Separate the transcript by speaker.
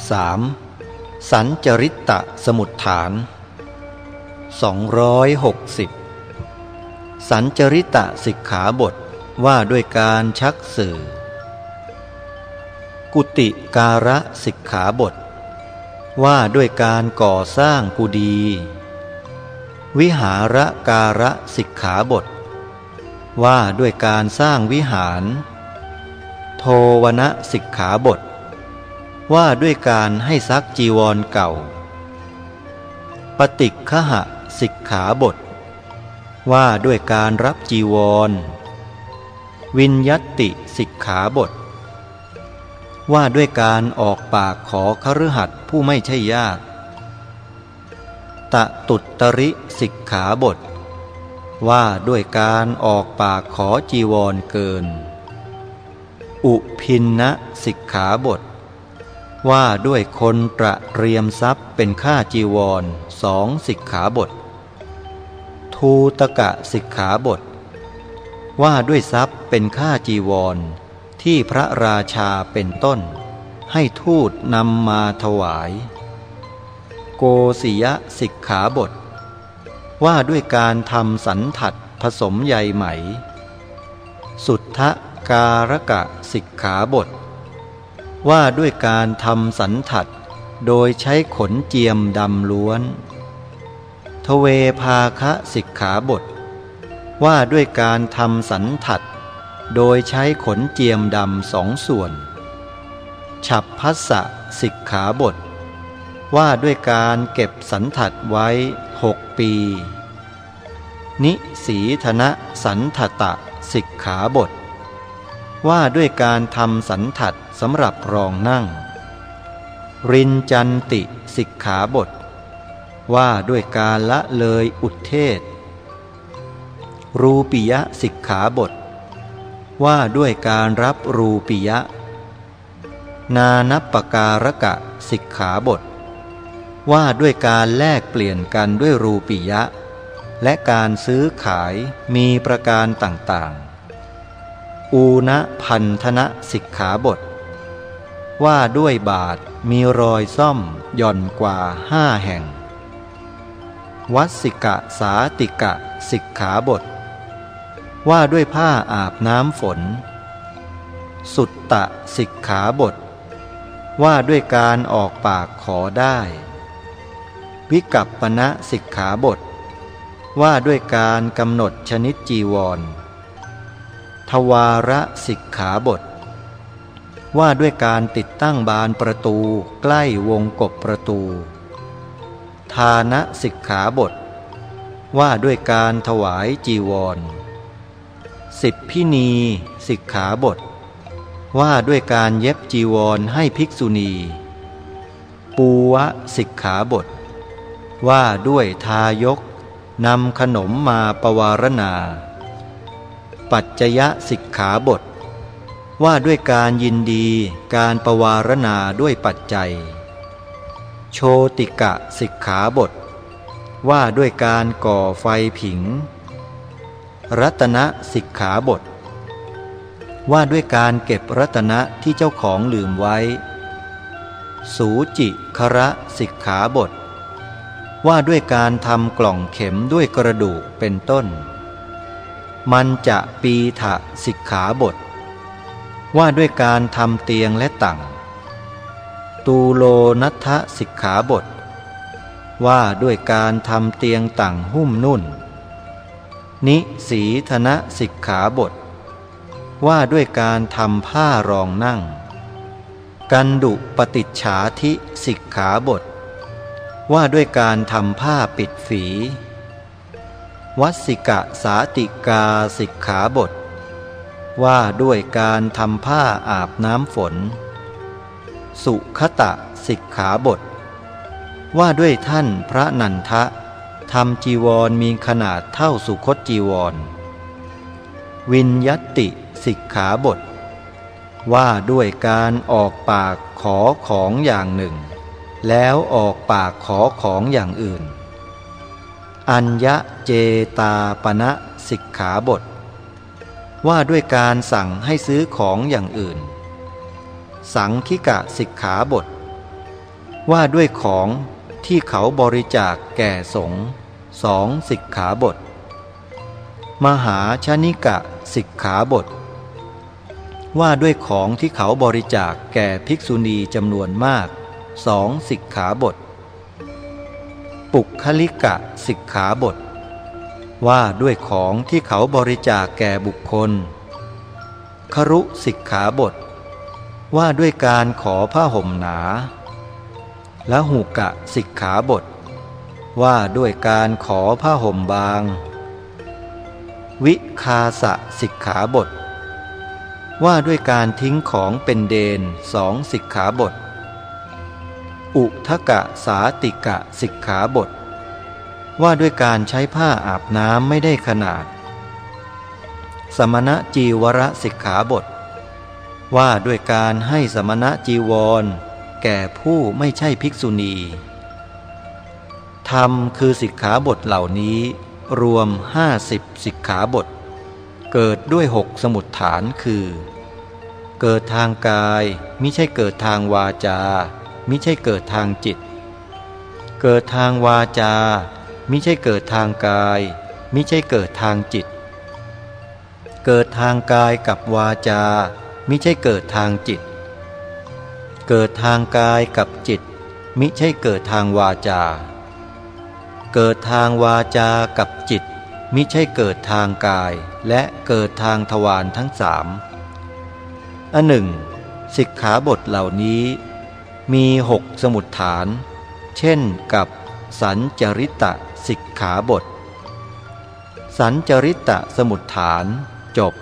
Speaker 1: 3. สัญจริตตะสมุดฐาน 260 สัญจริตะสิกขาบทว่าด้วยการชักสื่อ กุติการะสิกขาบท ว่าด้วยการก่อสร้างกุดี วิหาระการะสิกขาบท ว่าด้วยการสร้างวิหาร โทวนะสิกขาบท ว่าด้วยการให้ซักจีวรเก่า ปฏิคหะสิกขาบท ว่าด้วยการรับจีวร วินยติสิกขาบท ว่าด้วยการออกปากขอคฤหัสถ์ผู้ไม่ใช่ญาติตะตุตริสิกขาบท ว่าด้วยการออกปากขอจีวรเกิน อุพินนะสิกขาบท ว่าด้วยคนตระเตรียมทรัพย์เป็นค่าจีวรสองสิกขาบท ทูตกะสิกขาบท ว่าด้วยทรัพย์เป็นค่าจีวร ที่พระราชาเป็นต้น ให้ทูตนำมาถวาย โกศิยสิกขาบท ว่าด้วยการทำสันถัดผสมใยไหม สุทธการกะสิกขาบท ว่าด้วยการทำสันถัดโดยใช้ขนเจียมดำล้วน ทเวภาคะสิกขาบท ว่าด้วยการทำสันถัดโดยใช้ขนเจียมดำสองส่วน ฉับพัสสะสิกขาบท ว่าด้วยการเก็บสันถัดไว้หกปี นิสีธนะสันทตะสิกขาบท ว่าด้วยการทำสันถัดสำหรับรองนั่ง รินจันติสิกขาบท ว่าด้วยการละเลยอุทเทศ รูปิยะสิกขาบท ว่าด้วยการรับรูปิยะ นานัปการกะสิกขาบท ว่าด้วยการแลกเปลี่ยนกันด้วยรูปิยะ และการซื้อขายมีประการต่างๆ อูณพันธนะสิกขาบท ว่าด้วยบาทมีรอยซ่อมหย่อนกว่าห้าแห่ง วัสิกะสาติกะสิกขาบท ว่าด้วยผ้าอาบน้ำฝน สุตตะสิกขาบท ว่าด้วยการออกปากขอได้ วิกัปปณะสิกขาบท ว่าด้วยการกำหนดชนิดจีวร ทวาระสิกขาบท ว่าด้วยการติดตั้งบานประตูใกล้วงกบประตู ทานะสิกขาบท ว่าด้วยการถวายจีวร สิบพินีสิกขาบท ว่าด้วยการเย็บจีวรให้ภิกษุณี ปูวะสิกขาบท ว่าด้วยทายกนำขนมมาปวารณา ปัจจยสิกขาบท ว่าด้วยการยินดีการประวารณาด้วยปัจจัย โชติกะสิกขาบท ว่าด้วยการก่อไฟผิง รัตนสิกขาบท ว่าด้วยการเก็บรัตนะที่เจ้าของลืมไว้ สูจิคระสิกขาบท ว่าด้วยการทำกล่องเข็มด้วยกระดูกเป็นต้น มันจะปีถะสิกขาบท ว่าด้วยการทำเตียงและตั่ง ตูโลนัทสิกขาบท ว่าด้วยการทำเตียงตั่งหุ้มนุ่น นิสีธนะสิกขาบท ว่าด้วยการทำผ้ารองนั่ง กันดุปฏิจฉาธิสิกขาบท ว่าด้วยการทำผ้าปิดฝี วัสิกะสาติกาสิกขาบท ว่าด้วยการทำผ้าอาบน้ำฝน สุขตะสิกขาบท ว่าด้วยท่านพระนันทะทำจีวรมีขนาดเท่าสุคตจีวร วินยติสิกขาบท ว่าด้วยการออกปากขอของอย่างหนึ่ง แล้วออกปากขอของอย่างอื่น อัญญเจตาปณะสิกขาบท ว่าด้วยการสั่งให้ซื้อของอย่างอื่น สังคิกะสิกขาบท ว่าด้วยของที่เขาบริจาคแก่สงฆ์สองสิกขาบท มหาชนิกะสิกขาบท ว่าด้วยของที่เขาบริจาคแก่ภิกษุณีจำนวนมากสองสิกขาบท ปุคลิกะสิกขาบท ว่าด้วยของที่เขาบริจาคแก่บุคคล ครุสิกขาบท ว่าด้วยการขอผ้าห่มหนาและหูกะสิกขาบท ว่าด้วยการขอผ้าห่มบาง วิคาสะสิกขาบท ว่าด้วยการทิ้งของเป็นเดนสองสิกขาบท อุทกะสาติกะสิกขาบท ว่าด้วยการใช้ผ้าอาบน้ำไม่ได้ขนาด สมณะจีวรสิกขาบท ว่าด้วยการให้สมณะจีวร แก่ผู้ไม่ใช่ภิกษุณีธรรมคือสิกขาบทเหล่านี้ รวมห้าสิบสิกขาบท เกิดด้วยหกสมุดฐานคือ เกิดทางกายมิใช่เกิดทางวาจา มิใช่เกิดทางจิต เกิดทางวาจา มิใช่เกิดทางกาย มิใช่เกิดทางจิต เกิดทางกายกับวาจา มิใช่เกิดทางจิต เกิดทางกายกับจิต มิใช่เกิดทางวาจา เกิดทางวาจากับจิต มิใช่เกิดทางกาย และเกิดทางทวารทั้งสามอันหนึ่งสิกขาบทเหล่านี้ มีหกสมุดฐาน เช่นกับสัญจริตะสิกขาบท สัญจริตะสมุดฐานจบ